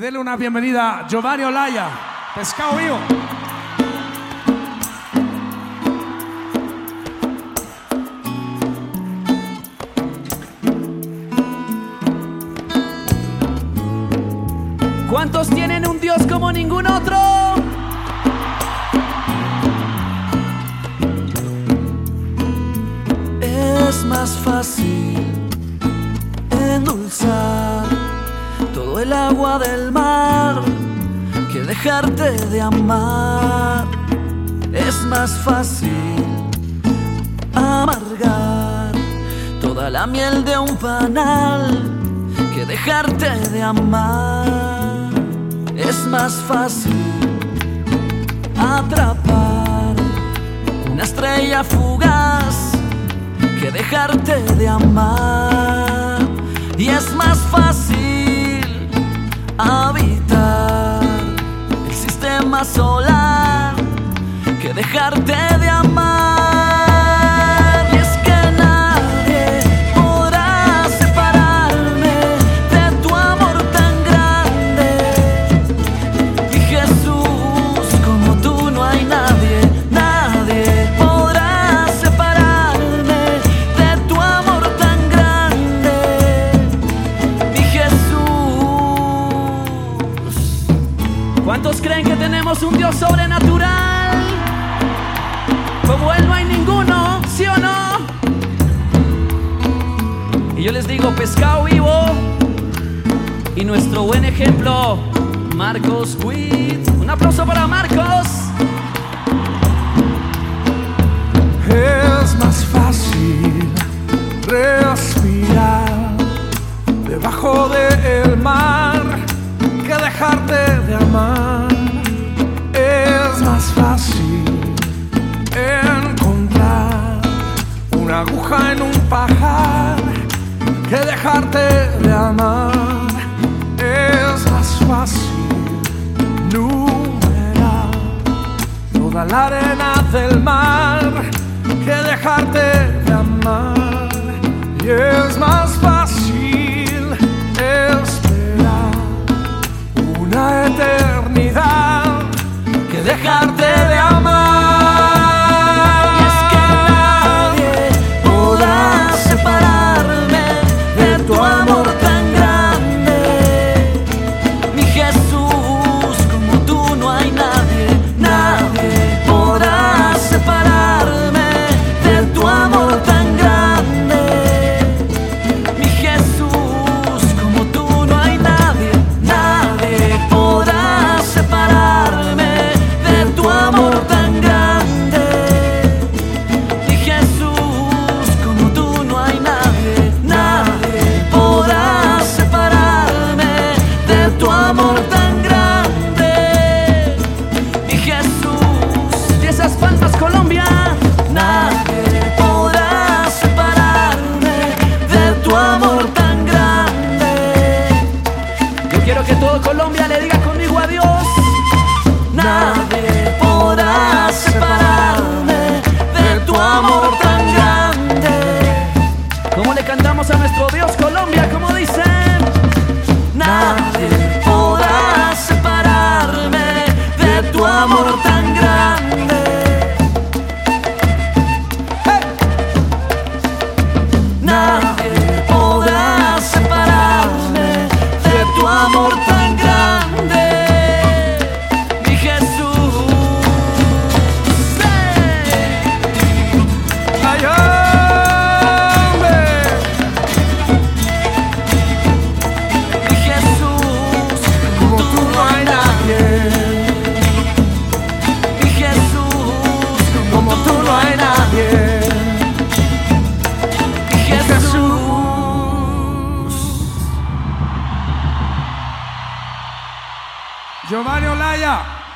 Denle una bienvenida a Giovanni Olaya, pescado vivo. ¿Cuántos tienen un Dios como ningún otro? Es más fácil endulzar del mar que dejarte de amar. Es más fácil amargar toda la miel de un panal que dejarte de amar. Es más fácil atrapar una estrella fugaz que dejarte de amar. Y es más fácil habitar el sistema solar que dejarte de amar. ¿Cuántos creen que tenemos un Dios sobrenatural? Como Él no hay ninguno, ¿sí o no? Y yo les digo, pescado vivo y nuestro buen ejemplo, Marcos Witt. Un aplauso para Marcos. Es más fácil respirar debajo del mar que dejarte una aguja en un pajar que dejarte de amar. Es más fácil numerar toda la arena del mar que dejarte de amar. Nuestro Dios Colombia, como dicen. Nadie Giovanni Olaya.